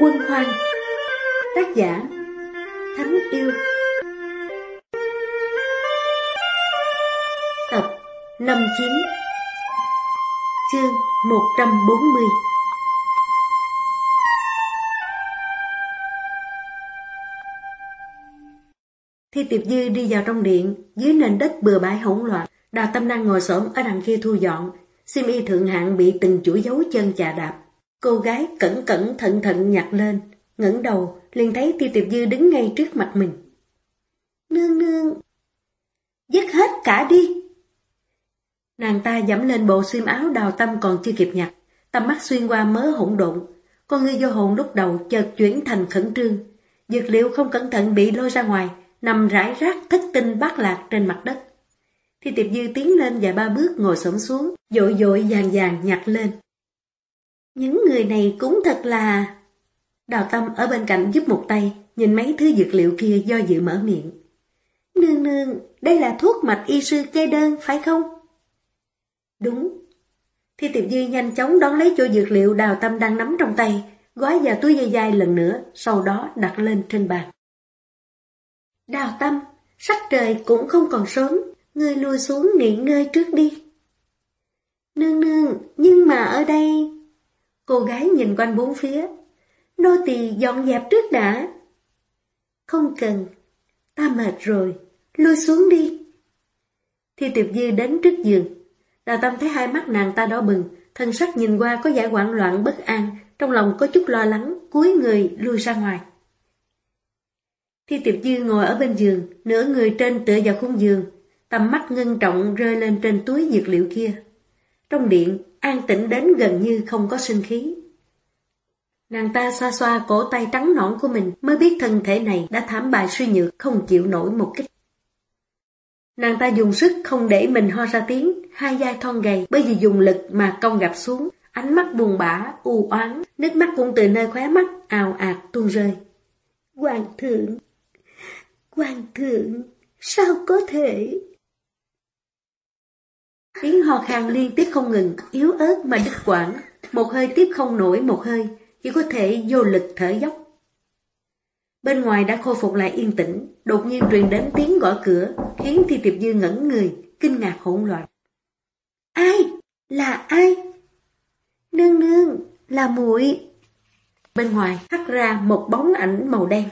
Quân hoang. Tác giả Thánh yêu. Tập 59 Chương 140 Thi Tiệp Dư đi vào trong điện, dưới nền đất bừa bãi hỗn loạn, Đào Tâm đang ngồi xổm ở đằng kia thu dọn, sim y thượng hạng bị từng chuỗi dấu chân chà đạp. Cô gái cẩn cẩn thận thận nhặt lên, ngẩng đầu, liền thấy tiêu Tiệp Dư đứng ngay trước mặt mình. Nương nương! Dứt hết cả đi! Nàng ta dẫm lên bộ xiêm áo đào tâm còn chưa kịp nhặt, tầm mắt xuyên qua mớ hỗn độn. Con ngươi vô hồn lúc đầu chợt chuyển thành khẩn trương. Dược liệu không cẩn thận bị lôi ra ngoài, nằm rải rác thất tinh bát lạc trên mặt đất. Thì tiệp dư tiến lên vài ba bước ngồi xổm xuống, dội dội vàng vàng nhặt lên. Những người này cũng thật là... Đào tâm ở bên cạnh giúp một tay, nhìn mấy thứ dược liệu kia do dự mở miệng. Nương nương, đây là thuốc mạch y sư kê đơn, phải không? Đúng. Thi tiệp dư nhanh chóng đón lấy chỗ dược liệu đào tâm đang nắm trong tay, gói vào túi dây dai lần nữa, sau đó đặt lên trên bàn. Đào tâm, sắc trời cũng không còn sớm, ngươi lùi xuống nghỉ ngơi trước đi. Nương nương, nhưng mà ở đây... Cô gái nhìn quanh bốn phía. Nô tỳ dọn dẹp trước đã. Không cần, ta mệt rồi, lui xuống đi. Thi tiệp dư đến trước giường. Đào tâm thấy hai mắt nàng ta đỏ bừng, thân sắc nhìn qua có vẻ hoảng loạn bất an, trong lòng có chút lo lắng, cúi người lui ra ngoài. Thi tiệp dư ngồi ở bên giường, nửa người trên tựa vào khung giường, tầm mắt ngân trọng rơi lên trên túi dược liệu kia. Trong điện, an tĩnh đến gần như không có sinh khí. Nàng ta xoa xoa cổ tay trắng nõn của mình mới biết thân thể này đã thảm bại suy nhược không chịu nổi một kích. Nàng ta dùng sức không để mình ho ra tiếng, hai vai thon gầy bởi vì dùng lực mà cong gặp xuống, ánh mắt buồn bã, u oán, nước mắt cũng từ nơi khóe mắt ào ạt tuôn rơi. Hoàng thượng, Hoàng thượng, sao có thể? Tiếng ho khan liên tiếp không ngừng, yếu ớt mà đứt quãng, một hơi tiếp không nổi một hơi, chỉ có thể vô lực thở dốc. Bên ngoài đã khôi phục lại yên tĩnh, đột nhiên truyền đến tiếng gõ cửa, khiến Thi Tiệp Dư ngẩn người, kinh ngạc hỗn loạn. Ai? Là ai? Nương nương, là muội. Bên ngoài hắt ra một bóng ảnh màu đen.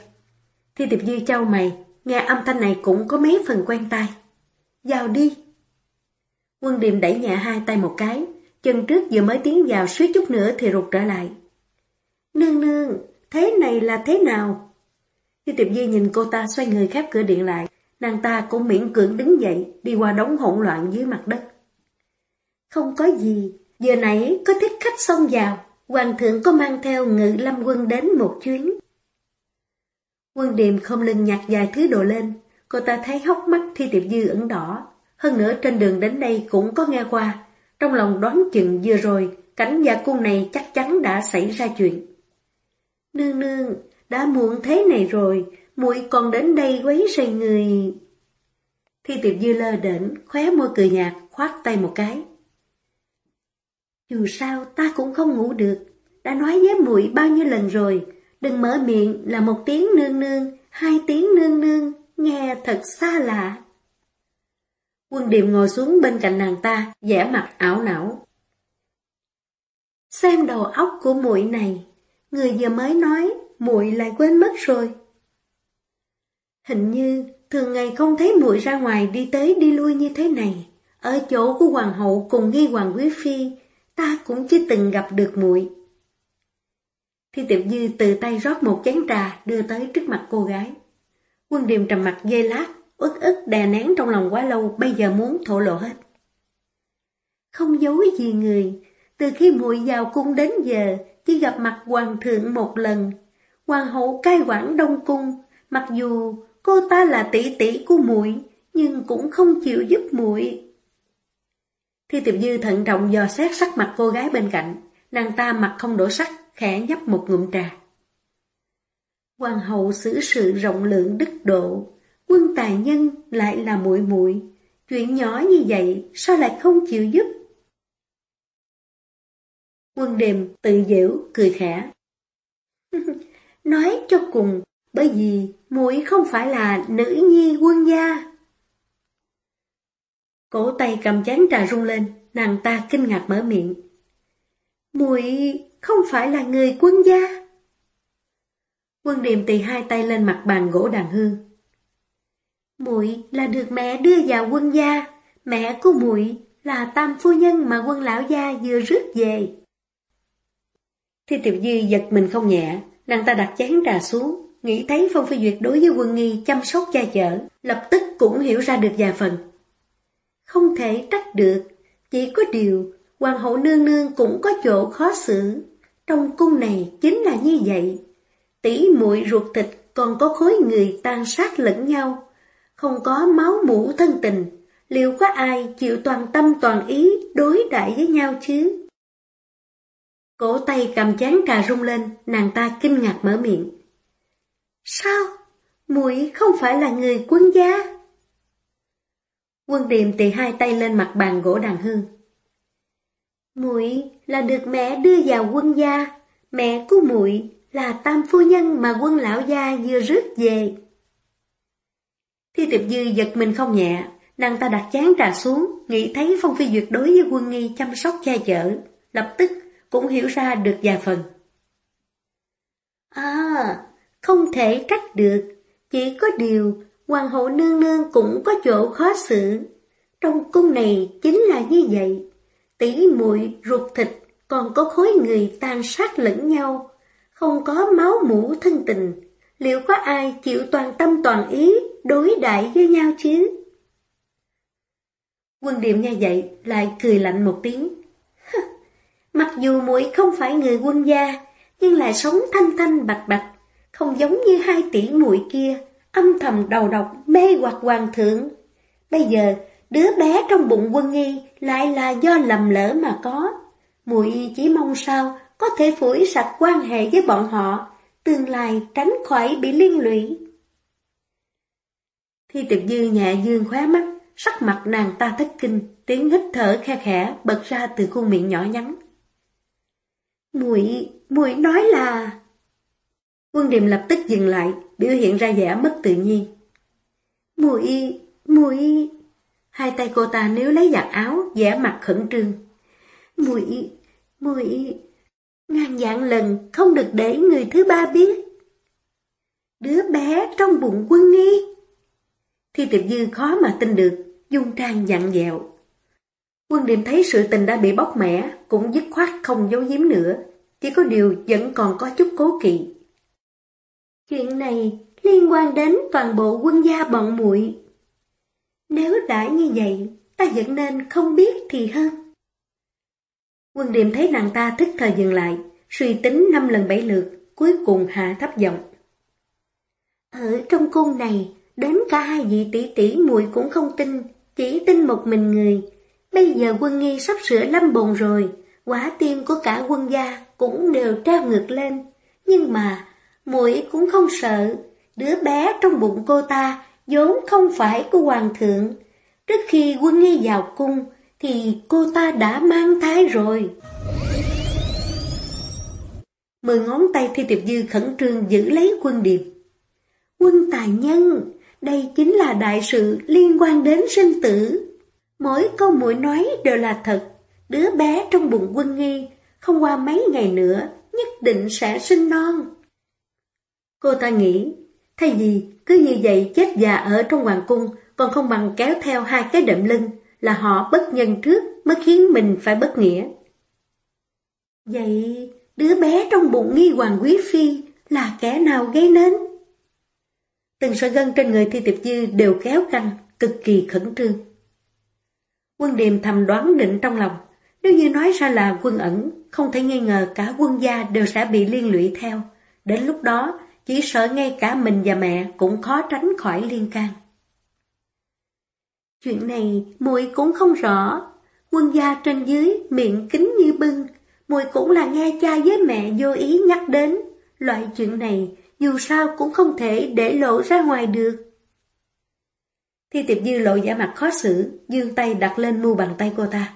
Thi Tiệp Dư trao mày, nghe âm thanh này cũng có mấy phần quen tai. Vào đi. Quân Điềm đẩy nhẹ hai tay một cái, chân trước vừa mới tiến vào suýt chút nữa thì rụt trở lại. Nương nương, thế này là thế nào? Khi tiệp di nhìn cô ta xoay người khép cửa điện lại, nàng ta cũng miễn cưỡng đứng dậy, đi qua đống hỗn loạn dưới mặt đất. Không có gì, giờ nãy có thích khách xông vào, hoàng thượng có mang theo ngự lâm quân đến một chuyến. Quân điềm không lưng nhặt vài thứ đồ lên, cô ta thấy hốc mắt thi tiệp dư ẩn đỏ, hơn nữa trên đường đến đây cũng có nghe qua, trong lòng đoán chừng vừa rồi, cảnh gia cung này chắc chắn đã xảy ra chuyện. Nương nương, đã muộn thế này rồi, muội còn đến đây quấy rầy người. Thi tiệp dư lơ đễnh, khóe môi cười nhạt, khoát tay một cái. Dù sao ta cũng không ngủ được, đã nói với muội bao nhiêu lần rồi, đừng mở miệng là một tiếng nương nương, hai tiếng nương nương, nghe thật xa lạ. Quân điềm ngồi xuống bên cạnh nàng ta, vẻ mặt ảo não. Xem đầu óc của muội này, người vừa mới nói, muội lại quên mất rồi. Hình như thường ngày không thấy muội ra ngoài đi tới đi lui như thế này. Ở chỗ của hoàng hậu cùng nghi hoàng quý phi, ta cũng chưa từng gặp được muội. Thi Tiểu dư từ tay rót một chén trà đưa tới trước mặt cô gái. Quân điềm trầm mặt dây lát, uất ức đè nén trong lòng quá lâu, bây giờ muốn thổ lộ hết. Không giấu gì người, từ khi muội vào cung đến giờ, chỉ gặp mặt hoàng thượng một lần. Hoàng hậu cai quản đông cung, mặc dù cô ta là tỷ tỷ của muội, nhưng cũng không chịu giúp muội. Thi tiệp dư thận trọng dò xét sắc mặt cô gái bên cạnh, nàng ta mặt không đổ sắc, khẽ nhấp một ngụm trà. Hoàng hậu xử sự rộng lượng đức độ, quân tài nhân lại là muội muội chuyện nhỏ như vậy sao lại không chịu giúp? Quân đêm tự giễu cười khẽ. Nói cho cùng, bởi vì muội không phải là nữ nhi quân gia. Cổ tay cầm chán trà rung lên, nàng ta kinh ngạc mở miệng. Muội không phải là người quân gia. Quân điềm tì hai tay lên mặt bàn gỗ đàn hương. Muội là được mẹ đưa vào quân gia, mẹ của muội là tam phu nhân mà quân lão gia vừa rước về. Thi tiểu dư giật mình không nhẹ, nàng ta đặt chén trà xuống, nghĩ thấy Phong Phi Duyệt đối với quân nghi chăm sóc cha chở, lập tức cũng hiểu ra được vài phần. Không thể trách được, chỉ có điều, hoàng hậu nương nương cũng có chỗ khó xử. Trong cung này chính là như vậy. Tỷ muội ruột thịt còn có khối người tan sát lẫn nhau, không có máu mũ thân tình, liệu có ai chịu toàn tâm toàn ý đối đại với nhau chứ? Cổ tay cầm chán trà rung lên, nàng ta kinh ngạc mở miệng. Sao? muội không phải là người quân gia? Quân điềm tì hai tay lên mặt bàn gỗ đàn hương. muội là được mẹ đưa vào quân gia, mẹ của muội là tam phu nhân mà quân lão gia vừa rước về. Thi tiệp dư giật mình không nhẹ, nàng ta đặt chán trà xuống, nghĩ thấy Phong Phi Duyệt đối với quân nghi chăm sóc che chở, lập tức cũng hiểu ra được vài phần. À, không thể trách được, chỉ có điều hoàng hậu nương nương cũng có chỗ khó xử. Trong cung này chính là như vậy, tỷ muội ruột thịt còn có khối người tan sát lẫn nhau, không có máu mũ thân tình, liệu có ai chịu toàn tâm toàn ý đối đại với nhau chứ? Quân Điệm nghe vậy lại cười lạnh một tiếng. Mặc dù muội không phải người quân gia, nhưng lại sống thanh thanh bạch bạch, không giống như hai tỷ muội kia, âm thầm đầu độc mê hoặc hoàng thượng. Bây giờ, đứa bé trong bụng quân nghi lại là do lầm lỡ mà có. Muội chỉ mong sao có thể phủi sạch quan hệ với bọn họ, tương lai tránh khỏi bị liên lụy. Thi tiệp dư nhẹ dương khóe mắt, sắc mặt nàng ta thất kinh, tiếng hít thở khe khẽ bật ra từ khuôn miệng nhỏ nhắn. Muội, muội nói là... Quân Điềm lập tức dừng lại, biểu hiện ra vẻ mất tự nhiên. Muội, muội... Hai tay cô ta nếu lấy giặt áo, vẻ mặt khẩn trương. Muội, muội... Ngàn dạng lần không được để người thứ ba biết. Đứa bé trong bụng quân nghi. Thi tiệp dư khó mà tin được, dung trang dặn dẹo. Quân Điềm thấy sự tình đã bị bóc mẻ, cũng dứt khoát không giấu giếm nữa, chỉ có điều vẫn còn có chút cố kỵ. Chuyện này liên quan đến toàn bộ quân gia bọn muội. Nếu đã như vậy, ta vẫn nên không biết thì hơn. Quân Điềm thấy nàng ta thức thời dừng lại, suy tính năm lần bảy lượt, cuối cùng hạ thấp giọng. Ở trong cung này, đến cả hai vị tỷ tỷ muội cũng không tin, chỉ tin một mình người. Bây giờ quân nghi sắp sửa lâm bồn rồi, quả tim của cả quân gia cũng đều trao ngược lên. Nhưng mà, muội cũng không sợ, đứa bé trong bụng cô ta vốn không phải của hoàng thượng. Trước khi quân nghi vào cung, thì cô ta đã mang thai rồi. Mười ngón tay Thi Tiệp Dư khẩn trương giữ lấy quân điệp. Quân tài nhân, đây chính là đại sự liên quan đến sinh tử. Mỗi câu mũi nói đều là thật. Đứa bé trong bụng quân nghi, không qua mấy ngày nữa, nhất định sẽ sinh non. Cô ta nghĩ, thay vì cứ như vậy chết già ở trong hoàng cung, còn không bằng kéo theo hai cái đệm lưng, là họ bất nhân trước mới khiến mình phải bất nghĩa. Vậy đứa bé trong bụng nghi hoàng quý phi là kẻ nào gây nên? Từng sợi gân trên người thi tiệp dư đều kéo căng, cực kỳ khẩn trương. Quân điềm thầm đoán định trong lòng, nếu như nói ra là quân ẩn, không thể nghi ngờ cả quân gia đều sẽ bị liên lụy theo. Đến lúc đó, chỉ sợ ngay cả mình và mẹ cũng khó tránh khỏi liên can. Chuyện này muội cũng không rõ. Quân gia trên dưới miệng kính như bưng, muội cũng là nghe cha với mẹ vô ý nhắc đến. Loại chuyện này dù sao cũng không thể để lộ ra ngoài được. Thi tiệp dư lộ giả mặt khó xử, dương tay đặt lên mu bàn tay cô ta.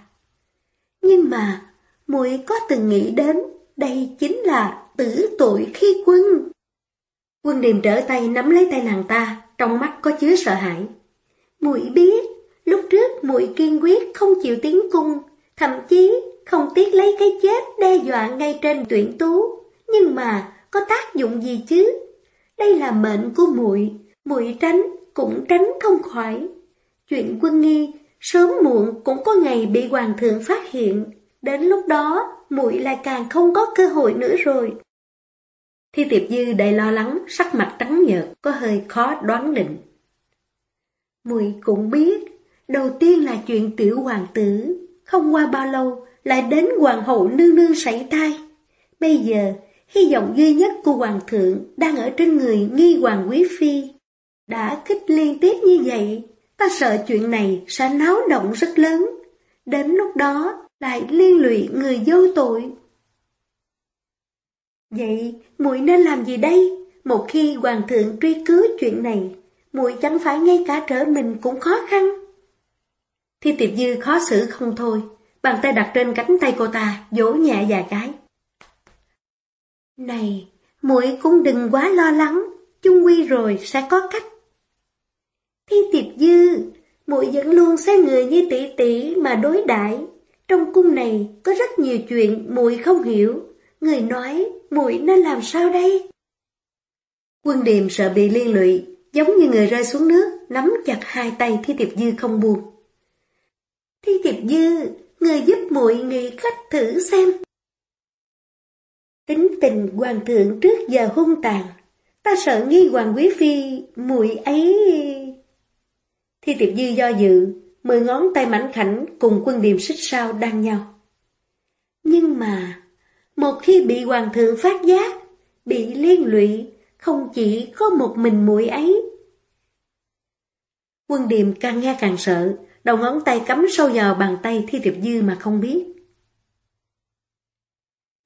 Nhưng mà, muội có từng nghĩ đến, đây chính là tử tội khi quân. Quân Điềm trở tay nắm lấy tay nàng ta, trong mắt có chứa sợ hãi. Muội biết, lúc trước muội kiên quyết không chịu tiến cung, thậm chí không tiếc lấy cái chết đe dọa ngay trên tuyển tú, nhưng mà có tác dụng gì chứ? Đây là mệnh của muội, muội tránh cũng tránh không khỏi. Chuyện quân nghi sớm muộn cũng có ngày bị hoàng thượng phát hiện, đến lúc đó muội lại càng không có cơ hội nữa rồi. Thi tiệp dư đầy lo lắng, sắc mặt trắng nhợt, có hơi khó đoán định. Muội cũng biết, đầu tiên là chuyện tiểu hoàng tử, không qua bao lâu lại đến hoàng hậu nương nương sảy thai. Bây giờ, hy vọng duy nhất của hoàng thượng đang ở trên người nghi hoàng quý phi. Đã kích liên tiếp như vậy, ta sợ chuyện này sẽ náo động rất lớn. Đến lúc đó lại liên lụy người vô tội. Vậy, muội nên làm gì đây? Một khi hoàng thượng truy cứu chuyện này, muội chẳng phải ngay cả trở mình cũng khó khăn. Thi tiệp dư khó xử không thôi, bàn tay đặt trên cánh tay cô ta, vỗ nhẹ vài cái. Này, muội cũng đừng quá lo lắng, chung quy rồi sẽ có cách. Thi tiệp dư, muội vẫn luôn xem người như tỷ tỷ mà đối đãi. Trong cung này có rất nhiều chuyện muội không hiểu, người nói muội nên làm sao đây? Quân điềm sợ bị liên lụy, giống như người rơi xuống nước, nắm chặt hai tay Thi Tiệp Dư không buồn. Thi Tiệp Dư, người giúp muội nghĩ cách thử xem. Tính tình hoàng thượng trước giờ hung tàn, ta sợ nghi hoàng quý phi, muội ấy... Thi Tiệp Dư do dự, mười ngón tay mảnh khảnh cùng quân điềm xích sao đan nhau. Nhưng mà, một khi bị hoàng thượng phát giác, bị liên lụy, không chỉ có một mình muội ấy. Quân điềm càng nghe càng sợ, đầu ngón tay cắm sâu vào bàn tay Thi Tiệp Dư mà không biết.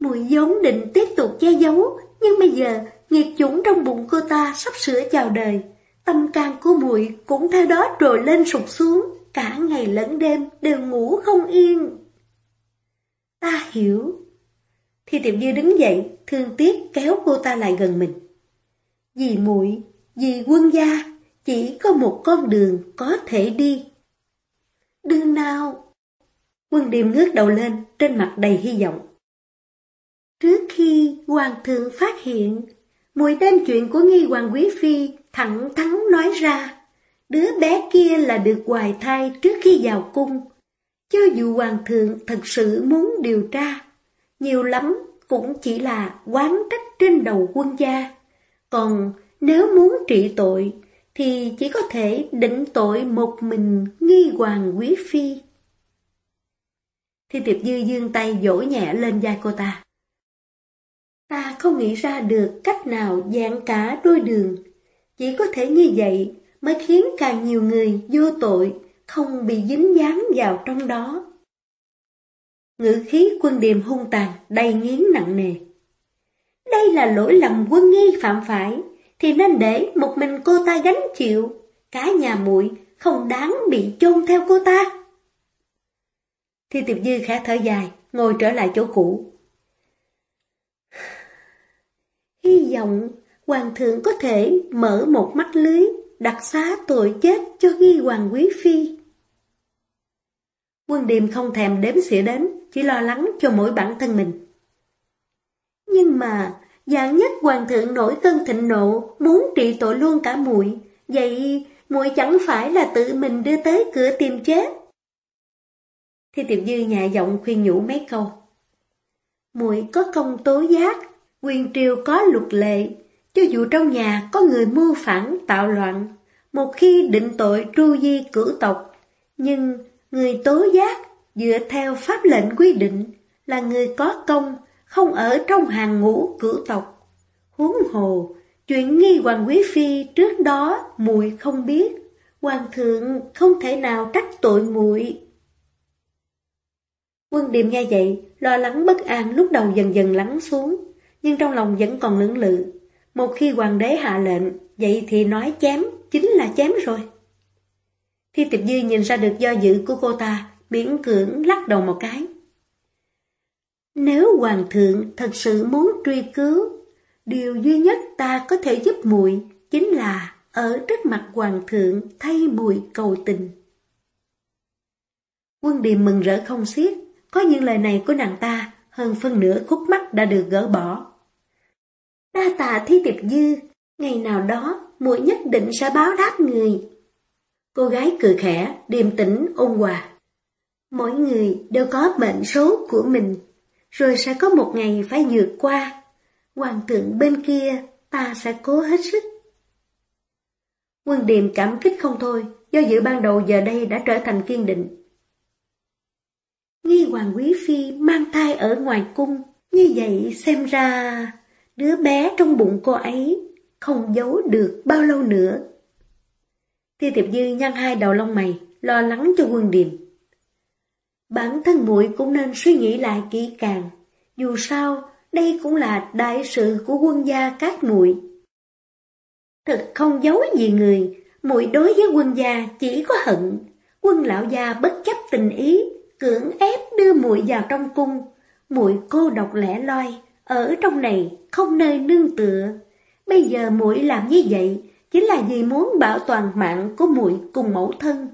Muội vốn định tiếp tục che giấu, nhưng bây giờ nghiệt chủng trong bụng cô ta sắp sửa chào đời. Tâm can của muội cũng theo đó trồi lên sụp xuống, cả ngày lẫn đêm đều ngủ không yên. Ta hiểu. Thi tiệm Dư đứng dậy, thương tiếc kéo cô ta lại gần mình. Vì muội, vì quân gia, chỉ có một con đường có thể đi. Đường nào? Quân điềm ngước đầu lên, trên mặt đầy hy vọng. Trước khi hoàng thượng phát hiện, mùi đem chuyện của nghi hoàng quý phi thẳng thắn nói ra. Đứa bé kia là được hoài thai trước khi vào cung. Cho dù hoàng thượng thật sự muốn điều tra, nhiều lắm cũng chỉ là quán trách trên đầu quân gia. Còn nếu muốn trị tội, thì chỉ có thể định tội một mình nghi hoàng quý phi. Thi tiệp dư dương tay dỗ nhẹ lên vai cô ta. Ta không nghĩ ra được cách nào dạng cả đôi đường. Chỉ có thể như vậy mới khiến càng nhiều người vô tội không bị dính dáng vào trong đó. Ngữ khí quân điềm hung tàn, đầy nghiến nặng nề. Đây là lỗi lầm quân nghi phạm phải, thì nên để một mình cô ta gánh chịu. Cả nhà muội không đáng bị chôn theo cô ta. Thi tiệp dư khẽ thở dài, ngồi trở lại chỗ cũ. Hy vọng hoàng thượng có thể mở một mắt lưới, đặt xá tội chết cho nghi hoàng quý phi. Quân điềm không thèm đếm xỉa đến, chỉ lo lắng cho mỗi bản thân mình. Nhưng mà, dạng nhất hoàng thượng nổi cơn thịnh nộ, muốn trị tội luôn cả muội vậy muội chẳng phải là tự mình đưa tới cửa tìm chết. Thi tiệm dư nhẹ giọng khuyên nhủ mấy câu. muội có công tố giác, quyền triều có luật lệ, cho dù trong nhà có người mưu phản tạo loạn, một khi định tội tru di cử tộc, nhưng người tố giác dựa theo pháp lệnh quy định là người có công, không ở trong hàng ngũ cử tộc. Huống hồ, chuyện nghi hoàng quý phi trước đó muội không biết, hoàng thượng không thể nào trách tội muội. Quân điềm nghe vậy, lo lắng bất an lúc đầu dần dần lắng xuống, nhưng trong lòng vẫn còn lưỡng lự. Một khi hoàng đế hạ lệnh, vậy thì nói chém, chính là chém rồi. Thi tiệp dư nhìn ra được do dự của cô ta, miễn cưỡng lắc đầu một cái. Nếu hoàng thượng thật sự muốn truy cứu, điều duy nhất ta có thể giúp muội chính là ở trước mặt hoàng thượng thay muội cầu tình. Quân điềm mừng rỡ không xiết, có những lời này của nàng ta, hơn phân nửa khúc mắt đã được gỡ bỏ. Đa tạ thi tiệp dư, ngày nào đó muội nhất định sẽ báo đáp người. Cô gái cười khẽ, điềm tĩnh ôn hòa. Mỗi người đều có mệnh số của mình, rồi sẽ có một ngày phải vượt qua. Hoàng thượng bên kia, ta sẽ cố hết sức. Quân điềm cảm kích không thôi, do dự ban đầu giờ đây đã trở thành kiên định. Nghi Hoàng Quý Phi mang thai ở ngoài cung, như vậy xem ra đứa bé trong bụng cô ấy không giấu được bao lâu nữa. Thi Tiệp Dư nhăn hai đầu lông mày, lo lắng cho quân điềm. Bản thân muội cũng nên suy nghĩ lại kỹ càng, dù sao đây cũng là đại sự của quân gia các muội. Thật không giấu gì người, muội đối với quân gia chỉ có hận, quân lão gia bất chấp tình ý, cưỡng ép đưa muội vào trong cung, muội cô độc lẻ loi, ở trong này không nơi nương tựa. Bây giờ muội làm như vậy chính là vì muốn bảo toàn mạng của muội cùng mẫu thân.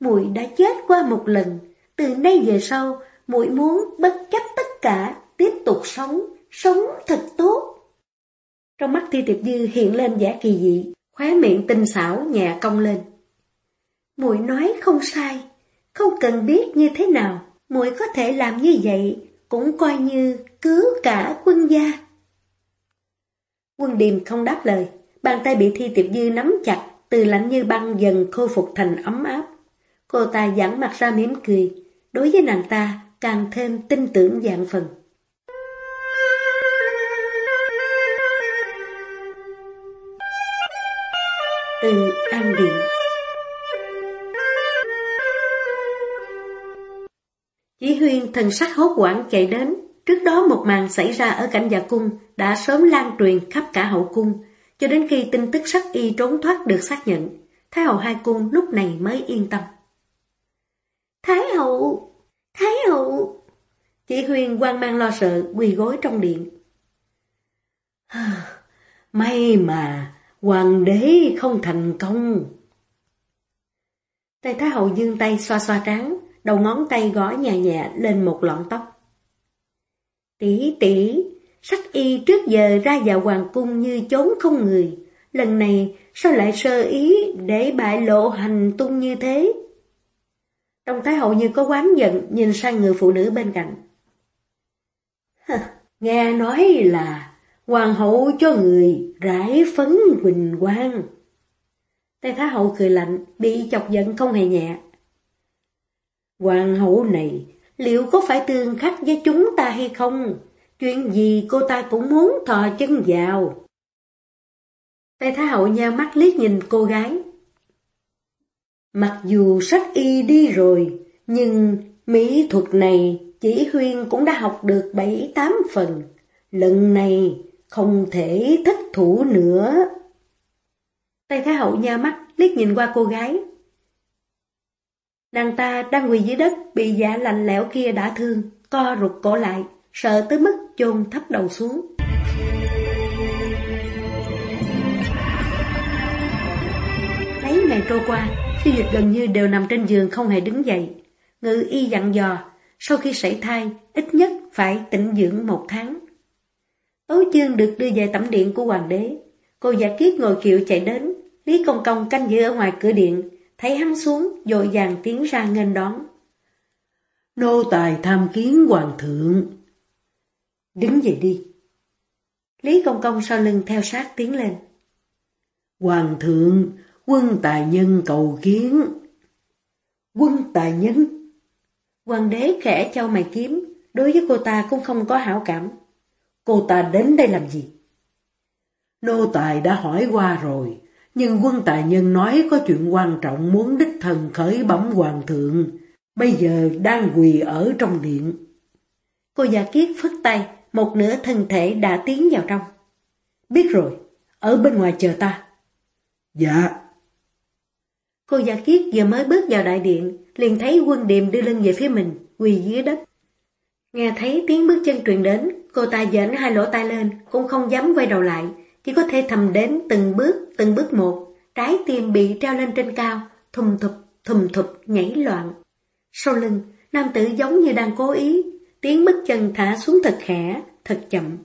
Muội đã chết qua một lần, từ nay về sau muội muốn bất chấp tất cả tiếp tục sống, sống thật tốt. Trong mắt Thi Tiệp Dư hiện lên vẻ kỳ dị, khóe miệng tinh xảo nhẹ cong lên. Muội nói không sai, không cần biết như thế nào, muội có thể làm như vậy, cũng coi như cứu cả quân gia. Quân điềm không đáp lời, bàn tay bị Thi Tiệp Dư nắm chặt, từ lạnh như băng dần khôi phục thành ấm áp. Cô ta giãn mặt ra mỉm cười, đối với nàng ta càng thêm tin tưởng dạng phần. Từ An Điện Chỉ huyên thần sắc hốt quảng chạy đến, trước đó một màn xảy ra ở cảnh gia cung đã sớm lan truyền khắp cả hậu cung, cho đến khi tin tức sắc y trốn thoát được xác nhận, Thái hậu hai cung lúc này mới yên tâm. Thái hậu! Thái hậu! Chỉ huyên quan mang lo sợ quỳ gối trong điện. May mà hoàng đế không thành công. Tay Thái hậu dương tay xoa xoa trán, đầu ngón tay gõ nhẹ nhẹ lên một lọn tóc. Tỷ tỷ, sắc y trước giờ ra vào hoàng cung như trốn không người, lần này sao lại sơ ý để bại lộ hành tung như thế? Trong Thái hậu như có quán giận nhìn sang người phụ nữ bên cạnh. Nghe nói là hoàng hậu cho người rải phấn quỳnh quang. Tây Thái hậu cười lạnh, bị chọc giận không hề nhẹ. Hoàng hậu này, liệu có phải tương khắc với chúng ta hay không? Chuyện gì cô ta cũng muốn thò chân vào. Tây Thái hậu nheo mắt liếc nhìn cô gái. Mặc dù sách y đi rồi, nhưng mỹ thuật này chỉ huyên cũng đã học được bảy tám phần. Lần này không thể thất thủ nữa. Tây Thái hậu nha mắt liếc nhìn qua cô gái, Nàng ta đang quỳ dưới đất, bị giả lạnh lẽo kia đã thương, co rụt cổ lại, sợ tới mức chôn thấp đầu xuống. Mấy ngày trôi qua, phi dịch gần như đều nằm trên giường không hề đứng dậy. Ngự y dặn dò, sau khi sảy thai, ít nhất phải tĩnh dưỡng một tháng. Tấu chương được đưa về tẩm điện của hoàng đế. Cô giả kiết ngồi kiệu chạy đến, Lý Công Công canh giữ ở ngoài cửa điện, thấy hắn xuống, dội vàng tiến ra nghênh đón. Nô tài tham kiến hoàng thượng. Đứng dậy đi. Lý Công Công sau lưng theo sát tiến lên. Hoàng thượng, quân tài nhân cầu kiến. Quân tài nhân? Hoàng đế khẽ cho mày kiếm, đối với cô ta cũng không có hảo cảm. Cô ta đến đây làm gì? Nô tài đã hỏi qua rồi, nhưng quân tài nhân nói có chuyện quan trọng muốn đích thần khởi bẩm hoàng thượng, bây giờ đang quỳ ở trong điện. Cô già kiết phất tay, một nửa thân thể đã tiến vào trong. Biết rồi, ở bên ngoài chờ ta. Dạ. Cô già kiết vừa mới bước vào đại điện, liền thấy quân điềm đưa lưng về phía mình, quỳ dưới đất. Nghe thấy tiếng bước chân truyền đến, cô ta dễn hai lỗ tai lên, cũng không dám quay đầu lại, chỉ có thể thầm đến từng bước, từng bước một, trái tim bị treo lên trên cao, thùng thụp, thùng thụp, nhảy loạn. Sau lưng, nam tử giống như đang cố ý, tiếng bước chân thả xuống thật khẽ, thật chậm.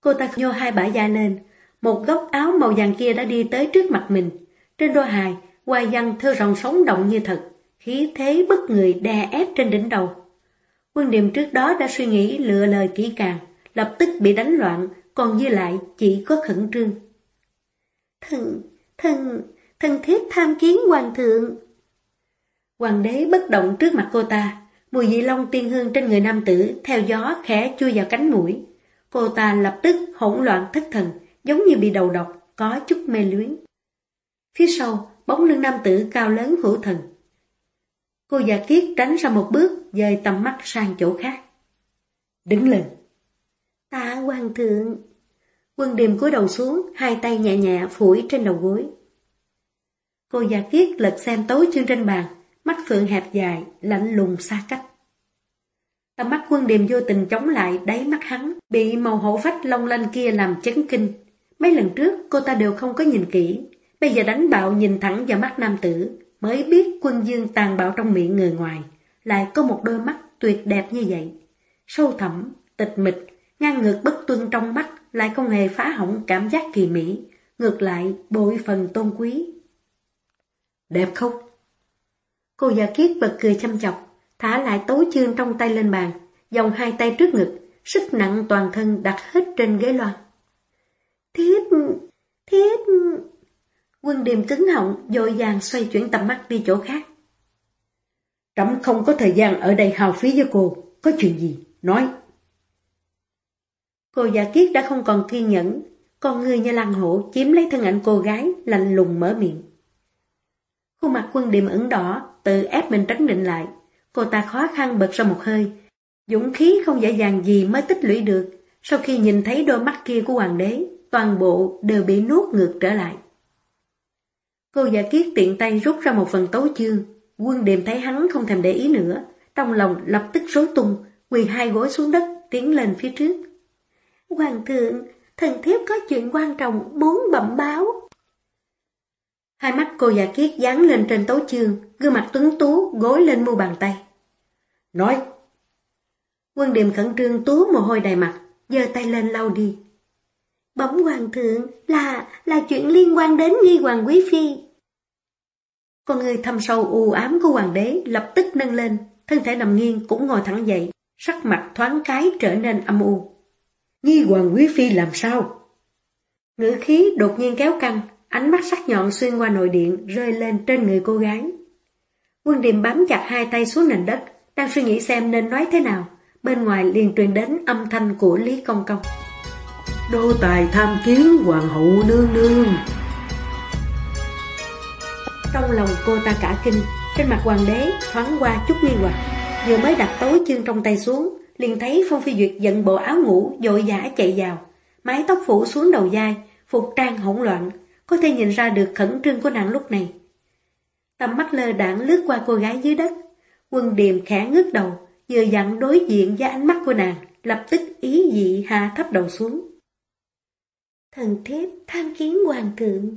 Cô ta nhô hai bả da lên, một góc áo màu vàng kia đã đi tới trước mặt mình. Trên đôi hài, hoa văn thơ rồng sống động như thật, khí thế bất người đè ép trên đỉnh đầu. Quân điểm trước đó đã suy nghĩ lựa lời kỹ càng, lập tức bị đánh loạn, còn dư lại chỉ có khẩn trương. Thần, thần, thần thiết tham kiến hoàng thượng. Hoàng đế bất động trước mặt cô ta, mùi dị long tiên hương trên người nam tử theo gió khẽ chui vào cánh mũi. Cô ta lập tức hỗn loạn thất thần, giống như bị đầu độc, có chút mê luyến. Phía sau, bóng lưng nam tử cao lớn hữu thần. Cô già kiết tránh ra một bước, dời tầm mắt sang chỗ khác. Đứng lên. Tạ hoàng thượng. Quân điềm cúi đầu xuống, hai tay nhẹ nhẹ phủi trên đầu gối. Cô già kiết lật xem tối chương trên bàn, mắt phượng hẹp dài, lạnh lùng xa cách. Tầm mắt quân điềm vô tình chống lại đáy mắt hắn, bị màu hổ phách long lanh kia làm chấn kinh. Mấy lần trước cô ta đều không có nhìn kỹ, bây giờ đánh bạo nhìn thẳng vào mắt nam tử, mới biết quân dương tàn bạo trong miệng người ngoài, lại có một đôi mắt tuyệt đẹp như vậy. Sâu thẳm, tịch mịch, ngang ngược bất tuân trong mắt lại không hề phá hỏng cảm giác kỳ mỹ, ngược lại bội phần tôn quý. Đẹp không? Cô già kiết bật cười chăm chọc, thả lại tấu chương trong tay lên bàn, dòng hai tay trước ngực, sức nặng toàn thân đặt hết trên ghế loan. Thiết, thiết... Quân điềm cứng họng, dội vàng xoay chuyển tầm mắt đi chỗ khác. Trẫm không có thời gian ở đây hào phí với cô, có chuyện gì, nói. Cô già kiết đã không còn kiên nhẫn, con người như lăng hổ chiếm lấy thân ảnh cô gái, lạnh lùng mở miệng. Khuôn mặt quân điềm ửng đỏ, tự ép mình trấn định lại. Cô ta khó khăn bật ra một hơi. Dũng khí không dễ dàng gì mới tích lũy được. Sau khi nhìn thấy đôi mắt kia của hoàng đế, toàn bộ đều bị nuốt ngược trở lại. Cô giả kiết tiện tay rút ra một phần tấu chương. Quân điềm thấy hắn không thèm để ý nữa. Trong lòng lập tức rối tung, quỳ hai gối xuống đất, tiến lên phía trước. Hoàng thượng, thần thiếp có chuyện quan trọng muốn bẩm báo. Hai mắt cô già kiết dán lên trên tấu chương, gương mặt tuấn tú gối lên mu bàn tay. Nói. Quân điềm khẩn trương tú mồ hôi đầy mặt, giơ tay lên lau đi. Bẩm hoàng thượng là, là chuyện liên quan đến nghi hoàng quý phi. Con người thâm sâu u ám của hoàng đế lập tức nâng lên, thân thể nằm nghiêng cũng ngồi thẳng dậy, sắc mặt thoáng cái trở nên âm u. Nghi hoàng quý phi làm sao? Ngữ khí đột nhiên kéo căng, ánh mắt sắc nhọn xuyên qua nội điện rơi lên trên người cô gái. Quân điềm bám chặt hai tay xuống nền đất, đang suy nghĩ xem nên nói thế nào. Bên ngoài liền truyền đến âm thanh của Lý Công Công. Đô tài tham kiến hoàng hậu nương nương. Trong lòng cô ta cả kinh, trên mặt hoàng đế thoáng qua chút nghi hoặc. Vừa mới đặt tối chương trong tay xuống, liền thấy Phong Phi Duyệt giận bộ áo ngủ dội dã chạy vào. Mái tóc phủ xuống đầu vai, phục trang hỗn loạn, có thể nhìn ra được khẩn trương của nàng lúc này. Tầm mắt lơ đảng lướt qua cô gái dưới đất, quân điềm khẽ ngước đầu, vừa dặn đối diện với ánh mắt của nàng, lập tức ý dị hạ thấp đầu xuống. Thần thiếp tham kiến hoàng thượng.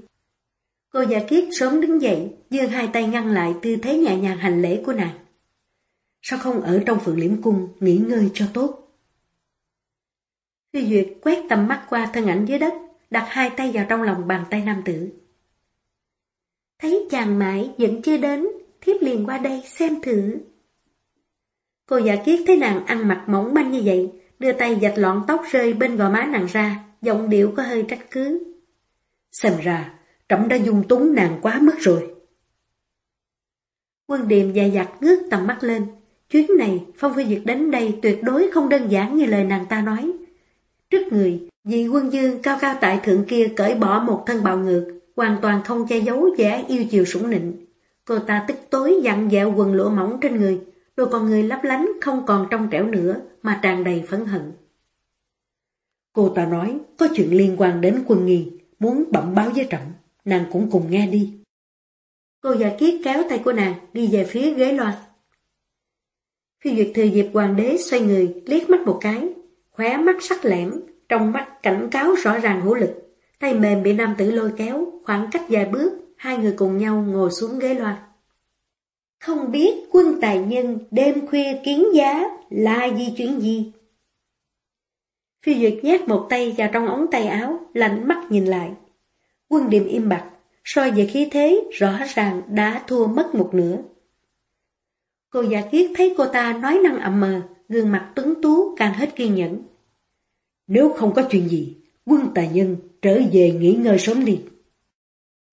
Cô già kiết sớm đứng dậy, giơ hai tay ngăn lại tư thế nhẹ nhàng hành lễ của nàng. Sao không ở trong phượng liễm cung nghỉ ngơi cho tốt? Phi Duyệt quét tầm mắt qua thân ảnh dưới đất, đặt hai tay vào trong lòng bàn tay nam tử. Thấy chàng mãi vẫn chưa đến, thiếp liền qua đây xem thử. Cô giả kiết thấy nàng ăn mặc mỏng manh như vậy, đưa tay dạch lọn tóc rơi bên gò má nàng ra, giọng điệu có hơi trách cứ. Xem ra, trẫm đã dung túng nàng quá mức rồi. Quân điềm dài dặt ngước tầm mắt lên. Chuyến này, Phong Phi Duyệt đến đây tuyệt đối không đơn giản như lời nàng ta nói. Trước người, vị quân dương cao cao tại thượng kia cởi bỏ một thân bạo ngược, hoàn toàn không che giấu vẻ yêu chiều sủng nịnh. Cô ta tức tối dặn dẹo quần lụa mỏng trên người, đôi con người lấp lánh không còn trong trẻo nữa mà tràn đầy phẫn hận. Cô ta nói có chuyện liên quan đến quân nghi, muốn bẩm báo với trọng, nàng cũng cùng nghe đi. Cô già kiết kéo tay của nàng đi về phía ghế loa. Phi Duyệt thừa dịp hoàng đế xoay người liếc mắt một cái, Khóe mắt sắc lẻm, trong mắt cảnh cáo rõ ràng hữu lực. Tay mềm bị nam tử lôi kéo, khoảng cách vài bước, hai người cùng nhau ngồi xuống ghế loa. Không biết quân tài nhân đêm khuya kiến giá là di chuyển gì? Phi Duyệt nhét một tay vào trong ống tay áo, lạnh mắt nhìn lại. Quân điềm im bặt, so về khí thế rõ ràng đã thua mất một nửa. Cô giả kiết thấy cô ta nói năng ậm mờ, gương mặt tuấn tú càng hết kiên nhẫn. Nếu không có chuyện gì, quân tài nhân trở về nghỉ ngơi sớm đi.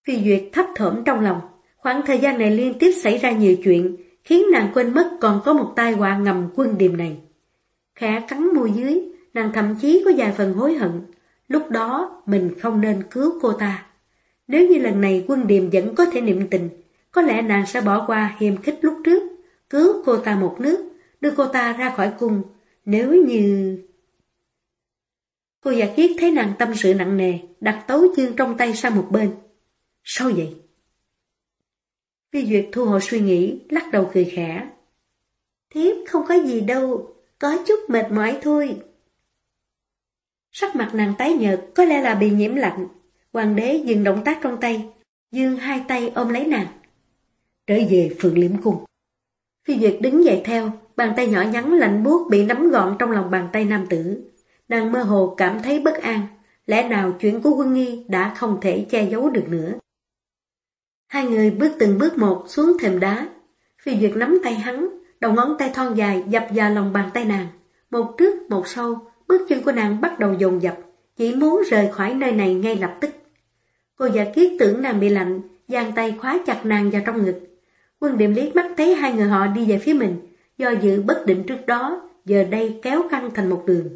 Phi Duyệt thấp thỏm trong lòng, khoảng thời gian này liên tiếp xảy ra nhiều chuyện, khiến nàng quên mất còn có một tai họa ngầm quân điềm này. Khẽ cắn môi dưới, nàng thậm chí có vài phần hối hận, lúc đó mình không nên cứu cô ta. Nếu như lần này quân điềm vẫn có thể niệm tình, có lẽ nàng sẽ bỏ qua hiềm khích lúc trước, cứu cô ta một nước, đưa cô ta ra khỏi cung, nếu như... Cô giả kiết thấy nàng tâm sự nặng nề, đặt tấu chương trong tay sang một bên. Sao vậy? Phi Duyệt thu hồi suy nghĩ, lắc đầu cười khẽ. Thiếp không có gì đâu, có chút mệt mỏi thôi. Sắc mặt nàng tái nhợt, có lẽ là bị nhiễm lạnh. Hoàng đế dừng động tác trong tay, dương hai tay ôm lấy nàng. Trở về phượng liễm cung. Phi Duyệt đứng dậy theo, bàn tay nhỏ nhắn lạnh buốt bị nắm gọn trong lòng bàn tay nam tử. Nàng mơ hồ cảm thấy bất an, lẽ nào chuyện của quân nghi đã không thể che giấu được nữa. Hai người bước từng bước một xuống thềm đá. Phi Duyệt nắm tay hắn, đầu ngón tay thon dài dập vào lòng bàn tay nàng. Một trước một sau, bước chân của nàng bắt đầu dồn dập, chỉ muốn rời khỏi nơi này ngay lập tức. Cô giả kiết tưởng nàng bị lạnh, giang tay khóa chặt nàng vào trong ngực. Quân điểm liếc mắt thấy hai người họ đi về phía mình, do dự bất định trước đó, giờ đây kéo căng thành một đường.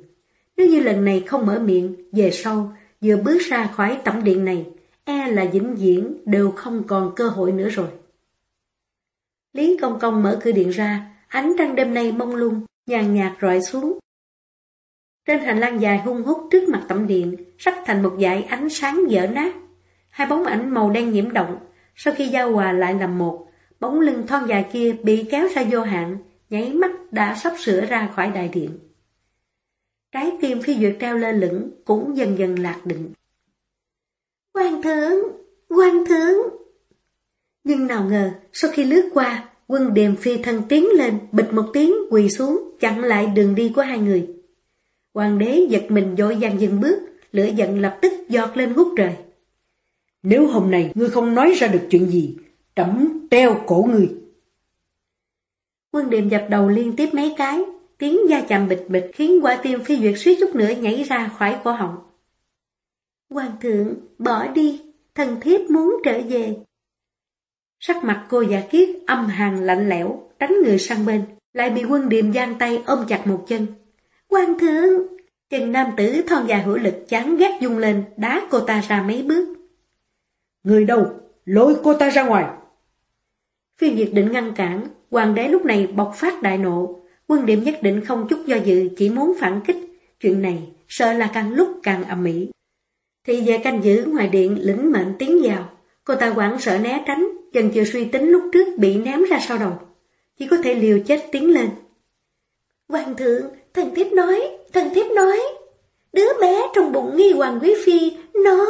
Nếu như lần này không mở miệng, về sau, vừa bước ra khỏi tẩm điện này, e là vĩnh viễn đều không còn cơ hội nữa rồi. Lý Công Công mở cửa điện ra, ánh trăng đêm nay mông lung, nhàn nhạt rọi xuống. Trên hành lang dài hung hút trước mặt tẩm điện, sắc thành một dải ánh sáng dở nát. Hai bóng ảnh màu đen nhiễm động, sau khi giao hòa lại làm một, bóng lưng thon dài kia bị kéo ra vô hạn, nháy mắt đã sắp sửa ra khỏi đại điện. Trái tim phi duyệt treo lơ lửng cũng dần dần lạc định. Hoàng thượng! Hoàng thượng! Nhưng nào ngờ, sau khi lướt qua, quân điềm phi thân tiến lên, bịch một tiếng quỳ xuống, chặn lại đường đi của hai người. Hoàng đế giật mình dội dàng dừng bước, lửa giận lập tức giọt lên hút trời. Nếu hôm nay ngươi không nói ra được chuyện gì, trẫm treo cổ người Quân điềm dập đầu liên tiếp mấy cái, tiếng da chạm bịch bịch khiến quả tim phi duyệt suýt chút nữa nhảy ra khỏi cổ họng. Hoàng thượng, bỏ đi, thần thiếp muốn trở về. Sắc mặt cô giả kiết âm hàn lạnh lẽo, đánh người sang bên, lại bị quân điềm giang tay ôm chặt một chân. quan thượng! Chân nam tử thon dài hữu lực chán ghét dung lên, đá cô ta ra mấy bước. Người đâu? Lôi cô ta ra ngoài! Phi Duyệt định ngăn cản, hoàng đế lúc này bộc phát đại nộ, quân điểm nhất định không chút do dự chỉ muốn phản kích, chuyện này sợ là càng lúc càng ầm ĩ. Thì về canh giữ ngoài điện lĩnh mệnh tiến vào, cô ta quảng sợ né tránh, dần chưa suy tính lúc trước bị ném ra sau đầu, chỉ có thể liều chết tiến lên. Hoàng thượng, thần thiếp nói, thần thiếp nói, đứa bé trong bụng nghi hoàng quý phi, nó...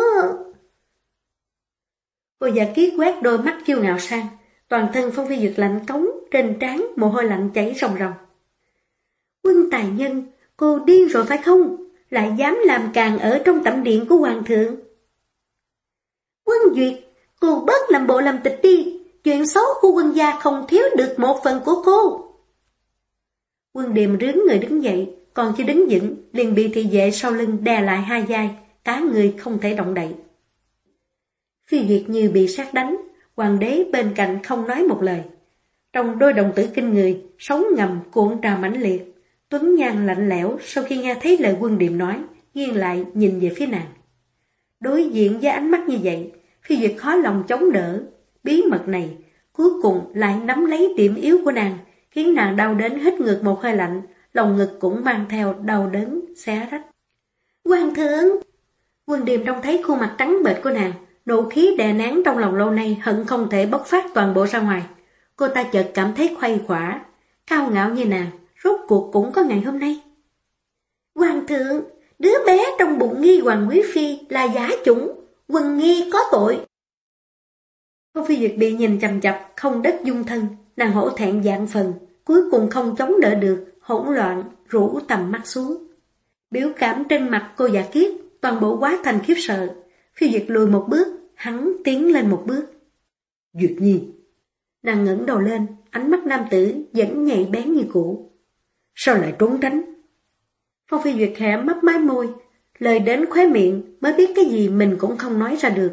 Cô giả ký quét đôi mắt kiêu ngạo sang, toàn thân phong phi duyệt lạnh cống, trên trán mồ hôi lạnh chảy ròng ròng. Quân tài nhân, cô điên rồi phải không? Lại dám làm càng ở trong tẩm điện của hoàng thượng. Quân duyệt, cô bớt làm bộ làm tịch đi, chuyện xấu của quân gia không thiếu được một phần của cô. Quân điềm rướng người đứng dậy, còn chưa đứng vững, liền bị thị vệ sau lưng đè lại hai vai, cá người không thể động đậy. Phi Duyệt như bị sát đánh, hoàng đế bên cạnh không nói một lời. Trong đôi đồng tử kinh người, sống ngầm cuộn trào mãnh liệt. Tuấn Nhan lạnh lẽo sau khi nghe thấy lời quân điềm nói, nghiêng lại nhìn về phía nàng. Đối diện với ánh mắt như vậy, Phi Duyệt khó lòng chống đỡ. Bí mật này, cuối cùng lại nắm lấy điểm yếu của nàng, khiến nàng đau đến hít ngược một hơi lạnh, lòng ngực cũng mang theo đau đớn, xé rách. Hoàng thượng! Quân điềm trông thấy khuôn mặt trắng bệch của nàng, Độ khí đè nén trong lòng lâu nay hận không thể bốc phát toàn bộ ra ngoài. Cô ta chợt cảm thấy khoay khỏa, cao ngạo như nàng, rốt cuộc cũng có ngày hôm nay. Hoàng thượng, đứa bé trong bụng nghi hoàng quý phi là giả chủng, quần nghi có tội. Cô phi duyệt bị nhìn chầm chập, không đất dung thân, nàng hổ thẹn dạng phần, cuối cùng không chống đỡ được, hỗn loạn, rủ tầm mắt xuống. Biểu cảm trên mặt cô giả kiết, toàn bộ quá thành khiếp sợ. Phi Duyệt lùi một bước, hắn tiến lên một bước. Duyệt nhi. Nàng ngẩng đầu lên, ánh mắt nam tử vẫn nhạy bén như cũ. Sao lại trốn tránh? Phong Phi Duyệt khẽ mấp mái môi, lời đến khóe miệng mới biết cái gì mình cũng không nói ra được.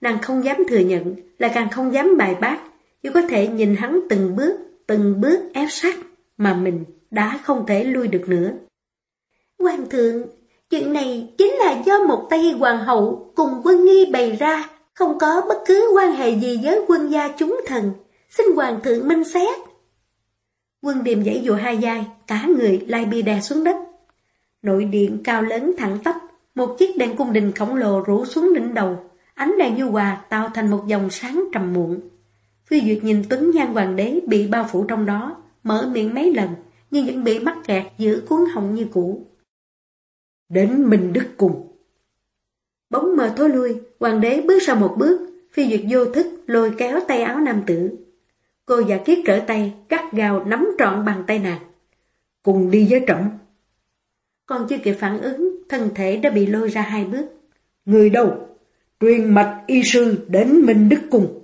Nàng không dám thừa nhận, là càng không dám bài bác, chỉ có thể nhìn hắn từng bước, từng bước ép sát, mà mình đã không thể lui được nữa. Hoàng thượng, chuyện này chính là do một tay hoàng hậu cùng quân nghi bày ra, không có bất cứ quan hệ gì với quân gia chúng thần. Xin hoàng thượng minh xét. Quân điềm dãy dụa hai vai, cả người lai bị đè xuống đất. Nội điện cao lớn thẳng tắp, một chiếc đèn cung đình khổng lồ rủ xuống đỉnh đầu, ánh đèn như hòa tạo thành một dòng sáng trầm muộn. Phi Duyệt nhìn Tuấn Nhan Hoàng đế bị bao phủ trong đó, mở miệng mấy lần, nhưng vẫn bị mắc kẹt giữa cuốn họng như cũ. Đến Minh Đức cùng. Bóng mờ thối lui, hoàng đế bước ra một bước, phi duyệt vô thức lôi kéo tay áo nam tử. Cô giả kiết trở tay, cắt gào nắm trọn bàn tay nàng. Cùng đi với trọng. Còn chưa kịp phản ứng, thân thể đã bị lôi ra hai bước. Người đâu? Truyền mạch y sư đến Minh Đức Cung.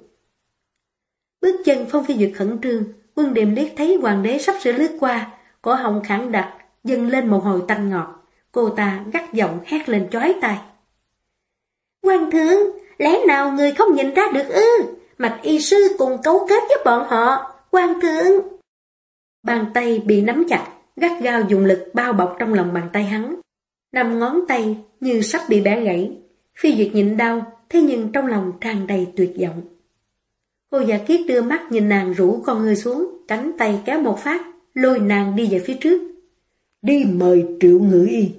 Bước chân Phong Phi Duyệt khẩn trương, quân điềm liếc thấy hoàng đế sắp sửa lướt qua, cổ họng khẳng đặc, dâng lên một hồi tanh ngọt. Cô ta gắt giọng hét lên chói tai. Hoàng thượng, lẽ nào người không nhìn ra được ư? Mạch y sư cùng cấu kết với bọn họ. Hoàng thượng! Bàn tay bị nắm chặt, gắt gao dùng lực bao bọc trong lòng bàn tay hắn. nằm ngón tay như sắp bị bẻ gãy. Phi Duyệt nhịn đau, thế nhưng trong lòng tràn đầy tuyệt vọng. Cô giả dạ kiết đưa mắt nhìn nàng rủ con người xuống, cánh tay kéo một phát, lôi nàng đi về phía trước. Đi mời triệu ngữ y.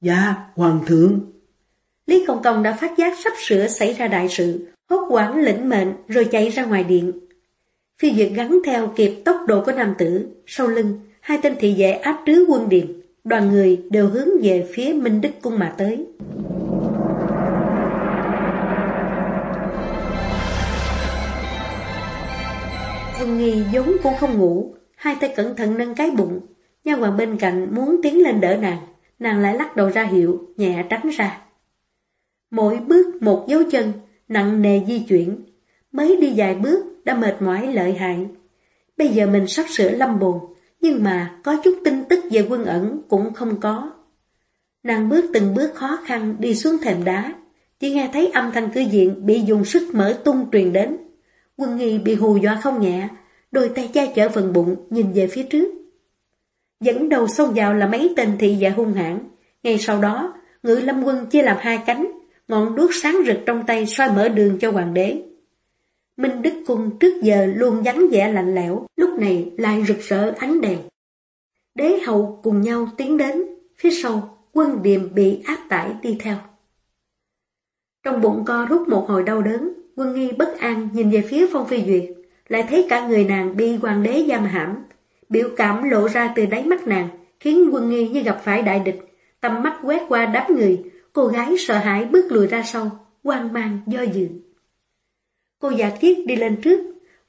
Dạ, hoàng thượng. Lý Công Công đã phát giác sắp sửa xảy ra đại sự, hốt quảng lĩnh mệnh rồi chạy ra ngoài điện. Phi Duyệt gắn theo kịp tốc độ của nam tử, sau lưng, hai tên thị vệ áp trứ quân điện, đoàn người đều hướng về phía Minh Đức Cung mà tới. Quân Nghi vốn cũng không ngủ, hai tay cẩn thận nâng cái bụng, nha hoàng bên cạnh muốn tiến lên đỡ nàng, nàng lại lắc đầu ra hiệu, nhẹ tránh ra. Mỗi bước một dấu chân, nặng nề di chuyển, mới đi vài bước đã mệt mỏi lợi hại. Bây giờ mình sắp sửa lâm bồn, nhưng mà có chút tin tức về quân ẩn cũng không có. Nàng bước từng bước khó khăn đi xuống thềm đá, chỉ nghe thấy âm thanh cư diện bị dùng sức mở tung truyền đến. Quân nghi bị hù dọa không nhẹ, đôi tay che chở phần bụng nhìn về phía trước. Dẫn đầu xông vào là mấy tên thị dạ hung hãn. Ngay sau đó, ngự lâm quân chia làm hai cánh, ngọn đuốc sáng rực trong tay soi mở đường cho hoàng đế. Minh Đức Cung trước giờ luôn vắng vẻ lạnh lẽo, lúc này lại rực rỡ ánh đèn. Đế hậu cùng nhau tiến đến, phía sau quân điềm bị áp tải đi theo. Trong bụng co rút một hồi đau đớn, quân nghi bất an nhìn về phía Phong Phi Duyệt, lại thấy cả người nàng bị hoàng đế giam hãm, Biểu cảm lộ ra từ đáy mắt nàng, khiến quân nghi như gặp phải đại địch. Tầm mắt quét qua đám người, cô gái sợ hãi bước lùi ra sau, hoang mang do dự. Cô giả thiết đi lên trước,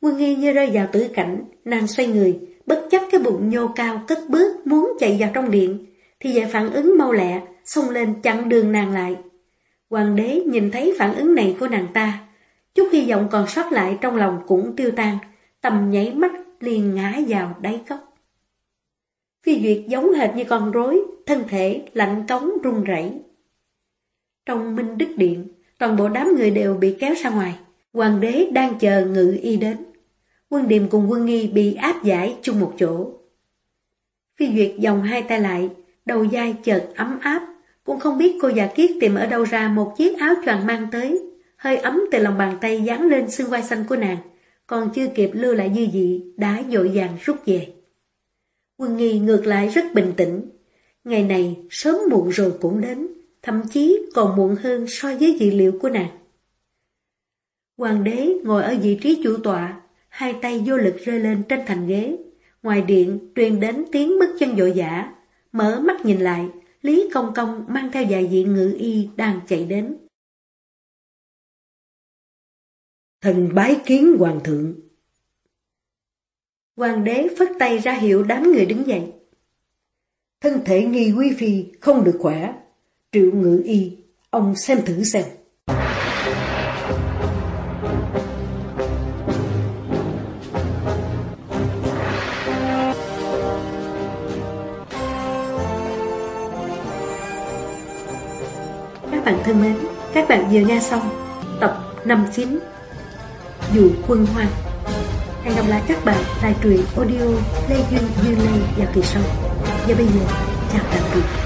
quân nghi như rơi vào tử cảnh, nàng xoay người, bất chấp cái bụng nhô cao cất bước muốn chạy vào trong điện, thì về phản ứng mau lẹ, xông lên chặn đường nàng lại. Hoàng đế nhìn thấy phản ứng này của nàng ta, chút hy vọng còn sót lại trong lòng cũng tiêu tan, tầm nhảy mắt liền ngã vào đáy cốc. Phi Duyệt giống hệt như con rối, thân thể lạnh cống run rẩy. Trong Minh Đức Điện, toàn bộ đám người đều bị kéo ra ngoài. Hoàng đế đang chờ ngự y đến. Quân Điềm cùng quân nghi bị áp giải chung một chỗ. Phi Duyệt dòng hai tay lại, đầu dai chợt ấm áp, cũng không biết cô già kiết tìm ở đâu ra một chiếc áo choàng mang tới, hơi ấm từ lòng bàn tay dán lên xương vai xanh của nàng, còn chưa kịp lưu lại dư dị, đã dội vàng rút về. Quân nghi ngược lại rất bình tĩnh. Ngày này sớm muộn rồi cũng đến, thậm chí còn muộn hơn so với dự liệu của nàng. Hoàng đế ngồi ở vị trí chủ tọa, hai tay vô lực rơi lên trên thành ghế. Ngoài điện truyền đến tiếng bước chân dội dã, Mở mắt nhìn lại, Lý Công Công mang theo vài diện ngự y đang chạy đến. Thần bái kiến hoàng thượng. Hoàng đế phất tay ra hiệu đám người đứng dậy. Thân thể nghi quý phi không được khỏe. Triệu ngự y, ông xem thử xem. Các bạn thân mến, các bạn vừa nghe xong tập 59 Dù quân hoang. Hẹn gặp lại các bạn tại truyện audio Lê Duyên Duyên Lê vào kỳ sau. Và bây giờ, chào tạm biệt.